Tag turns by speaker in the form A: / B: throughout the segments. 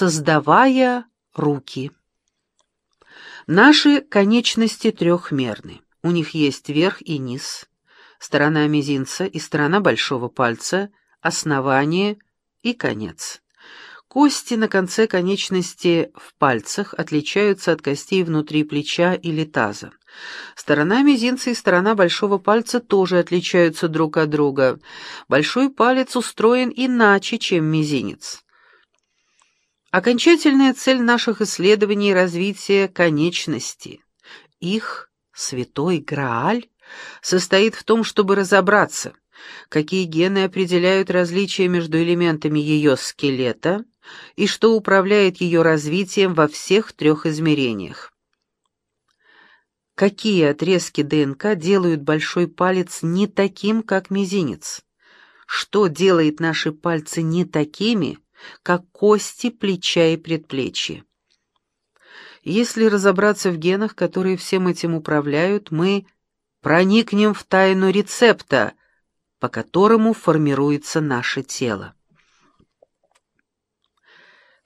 A: Создавая руки. Наши конечности трехмерны. У них есть верх и низ, сторона мизинца и сторона большого пальца, основание и конец. Кости на конце конечности в пальцах отличаются от костей внутри плеча или таза. Сторона мизинца и сторона большого пальца тоже отличаются друг от друга. Большой палец устроен иначе, чем мизинец. Окончательная цель наших исследований — развитие конечности. Их святой Грааль состоит в том, чтобы разобраться, какие гены определяют различия между элементами ее скелета и что управляет ее развитием во всех трех измерениях. Какие отрезки ДНК делают большой палец не таким, как мизинец? Что делает наши пальцы не такими, как кости плеча и предплечья? Если разобраться в генах, которые всем этим управляют, мы проникнем в тайну рецепта, по которому формируется наше тело.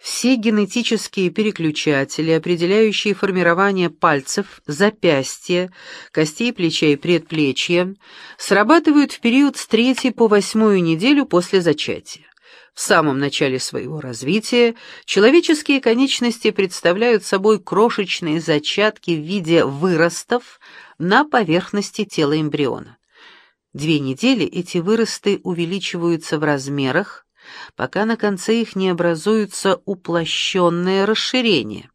A: Все генетические переключатели, определяющие формирование пальцев, запястья, костей плеча и предплечья, срабатывают в период с третьей по восьмую неделю после зачатия. В самом начале своего развития человеческие конечности представляют собой крошечные зачатки в виде выростов на поверхности тела эмбриона. Две недели эти выросты увеличиваются в размерах, пока на конце их не образуется уплощенное расширение.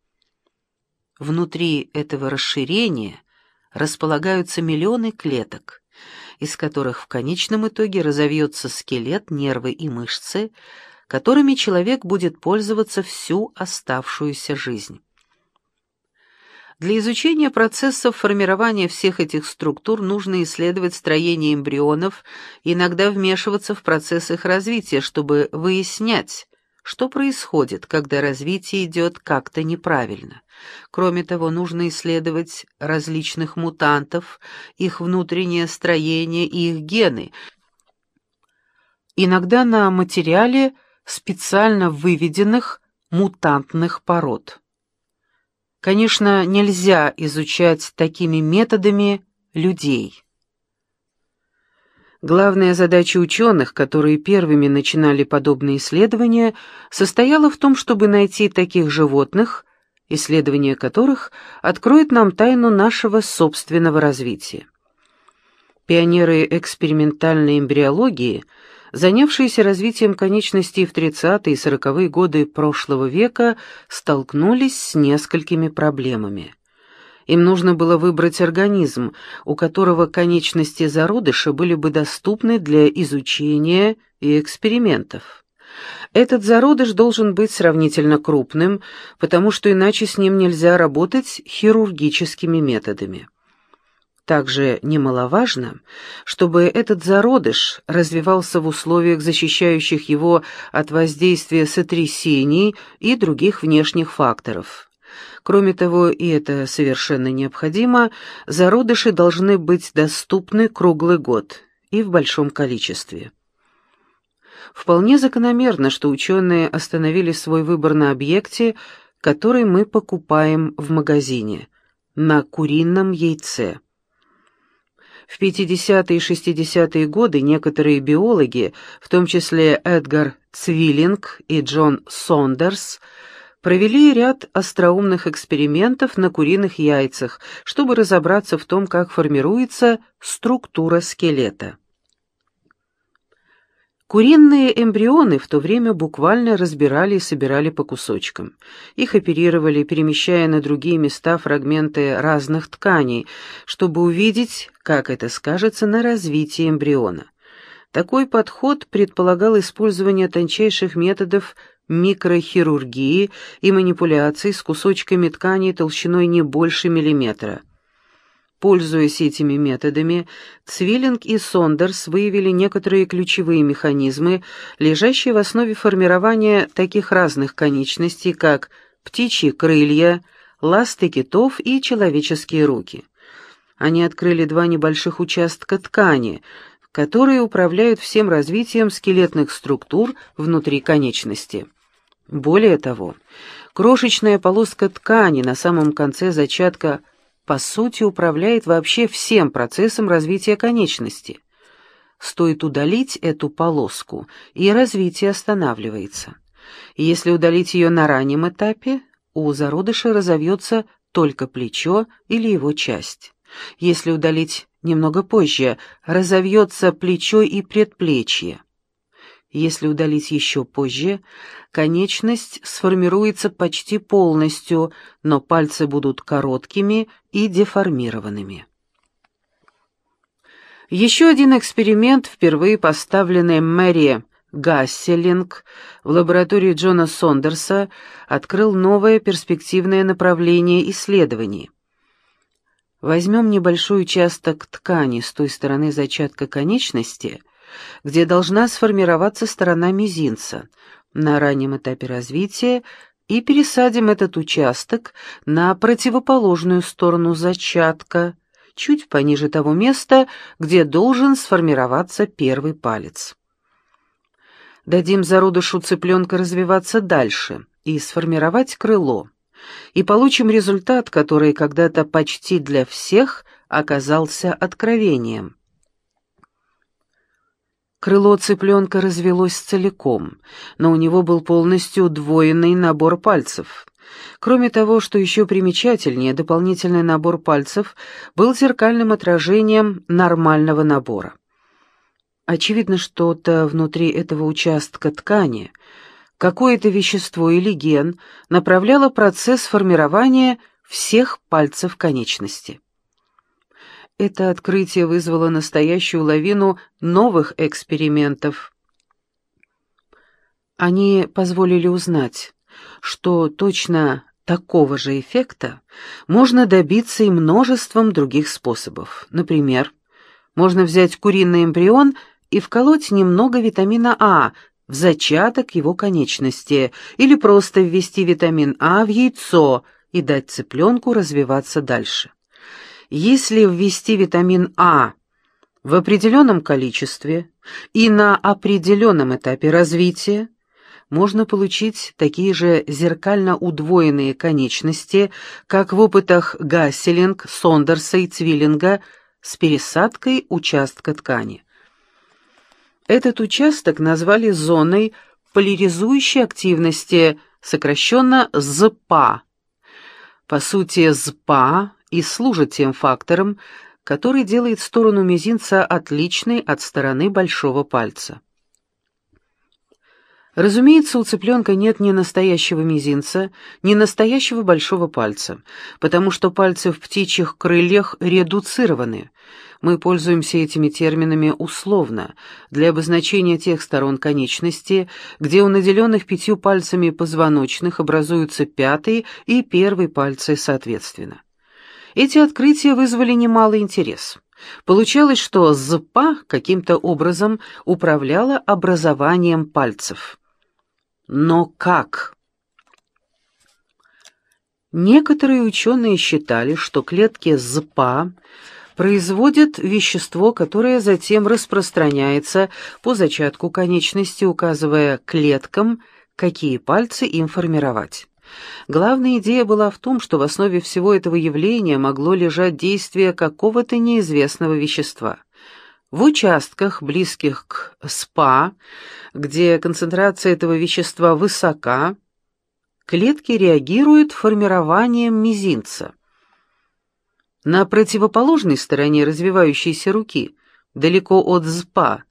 A: Внутри этого расширения располагаются миллионы клеток, из которых в конечном итоге разовьется скелет, нервы и мышцы, которыми человек будет пользоваться всю оставшуюся жизнь. Для изучения процессов формирования всех этих структур нужно исследовать строение эмбрионов иногда вмешиваться в процесс их развития, чтобы выяснять, что происходит, когда развитие идет как-то неправильно. Кроме того, нужно исследовать различных мутантов, их внутреннее строение и их гены. Иногда на материале специально выведенных мутантных пород. Конечно, нельзя изучать такими методами людей. Главная задача ученых, которые первыми начинали подобные исследования, состояла в том, чтобы найти таких животных, исследование которых откроет нам тайну нашего собственного развития. Пионеры экспериментальной эмбриологии – занявшиеся развитием конечностей в 30-е и 40-е годы прошлого века, столкнулись с несколькими проблемами. Им нужно было выбрать организм, у которого конечности зародыша были бы доступны для изучения и экспериментов. Этот зародыш должен быть сравнительно крупным, потому что иначе с ним нельзя работать хирургическими методами. Также немаловажно, чтобы этот зародыш развивался в условиях, защищающих его от воздействия сотрясений и других внешних факторов. Кроме того, и это совершенно необходимо, зародыши должны быть доступны круглый год и в большом количестве. Вполне закономерно, что ученые остановили свой выбор на объекте, который мы покупаем в магазине, на курином яйце. В 50-е и 60-е годы некоторые биологи, в том числе Эдгар Цвиллинг и Джон Сондерс, провели ряд остроумных экспериментов на куриных яйцах, чтобы разобраться в том, как формируется структура скелета. Куриные эмбрионы в то время буквально разбирали и собирали по кусочкам. Их оперировали, перемещая на другие места фрагменты разных тканей, чтобы увидеть, как это скажется на развитии эмбриона. Такой подход предполагал использование тончайших методов микрохирургии и манипуляций с кусочками ткани толщиной не больше миллиметра. Пользуясь этими методами, Цвиллинг и Сондерс выявили некоторые ключевые механизмы, лежащие в основе формирования таких разных конечностей, как птичьи крылья, ласты китов и человеческие руки. Они открыли два небольших участка ткани, которые управляют всем развитием скелетных структур внутри конечности. Более того, крошечная полоска ткани на самом конце зачатка по сути управляет вообще всем процессом развития конечности. Стоит удалить эту полоску, и развитие останавливается. Если удалить ее на раннем этапе, у зародыша разовьется только плечо или его часть. Если удалить немного позже, разовьется плечо и предплечье. Если удалить еще позже, конечность сформируется почти полностью, но пальцы будут короткими и деформированными. Еще один эксперимент, впервые поставленный Мэри Гасселинг в лаборатории Джона Сондерса, открыл новое перспективное направление исследований. Возьмем небольшой участок ткани с той стороны зачатка конечности, где должна сформироваться сторона мизинца на раннем этапе развития, и пересадим этот участок на противоположную сторону зачатка, чуть пониже того места, где должен сформироваться первый палец. Дадим зародышу цыпленка развиваться дальше и сформировать крыло, и получим результат, который когда-то почти для всех оказался откровением. Крыло цыпленка развелось целиком, но у него был полностью удвоенный набор пальцев. Кроме того, что еще примечательнее, дополнительный набор пальцев был зеркальным отражением нормального набора. Очевидно, что-то внутри этого участка ткани, какое-то вещество или ген направляло процесс формирования всех пальцев конечности. Это открытие вызвало настоящую лавину новых экспериментов. Они позволили узнать, что точно такого же эффекта можно добиться и множеством других способов. Например, можно взять куриный эмбрион и вколоть немного витамина А в зачаток его конечности, или просто ввести витамин А в яйцо и дать цыпленку развиваться дальше. Если ввести витамин А в определенном количестве и на определенном этапе развития, можно получить такие же зеркально удвоенные конечности, как в опытах Гасселинг, Сондерса и Цвиллинга с пересадкой участка ткани. Этот участок назвали зоной поляризующей активности, сокращенно ЗПА. По сути, ЗПА и служит тем фактором, который делает сторону мизинца отличной от стороны большого пальца. Разумеется, у цыпленка нет ни настоящего мизинца, ни настоящего большого пальца, потому что пальцы в птичьих крыльях редуцированы. Мы пользуемся этими терминами условно, для обозначения тех сторон конечности, где у наделенных пятью пальцами позвоночных образуются пятый и первый пальцы соответственно. Эти открытия вызвали немалый интерес. Получалось, что ЗПА каким-то образом управляла образованием пальцев. Но как? Некоторые ученые считали, что клетки ЗПА производят вещество, которое затем распространяется по зачатку конечности, указывая клеткам, какие пальцы им формировать. Главная идея была в том, что в основе всего этого явления могло лежать действие какого-то неизвестного вещества. В участках, близких к СПА, где концентрация этого вещества высока, клетки реагируют формированием мизинца. На противоположной стороне развивающейся руки, далеко от СПА,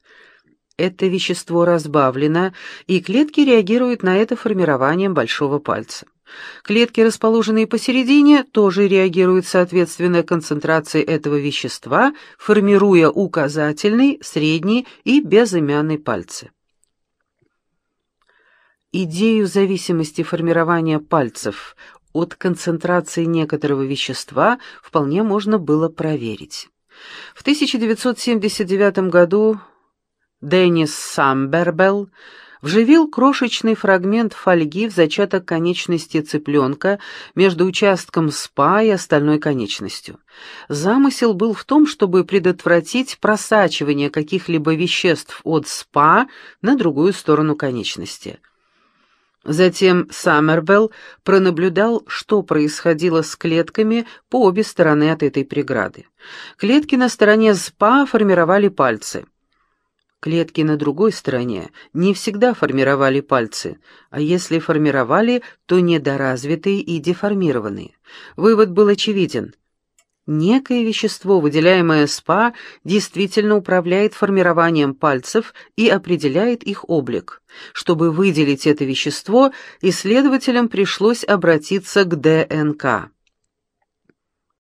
A: это вещество разбавлено, и клетки реагируют на это формированием большого пальца. Клетки, расположенные посередине, тоже реагируют соответственно концентрации этого вещества, формируя указательный, средний и безымянный пальцы. Идею зависимости формирования пальцев от концентрации некоторого вещества вполне можно было проверить. В 1979 году Деннис Самбербелл вживил крошечный фрагмент фольги в зачаток конечности цыпленка между участком спа и остальной конечностью. Замысел был в том, чтобы предотвратить просачивание каких-либо веществ от спа на другую сторону конечности. Затем Саммервелл пронаблюдал, что происходило с клетками по обе стороны от этой преграды. Клетки на стороне СПА формировали пальцы. Клетки на другой стороне не всегда формировали пальцы, а если формировали, то недоразвитые и деформированные. Вывод был очевиден. Некое вещество, выделяемое СПА, действительно управляет формированием пальцев и определяет их облик. Чтобы выделить это вещество, исследователям пришлось обратиться к ДНК.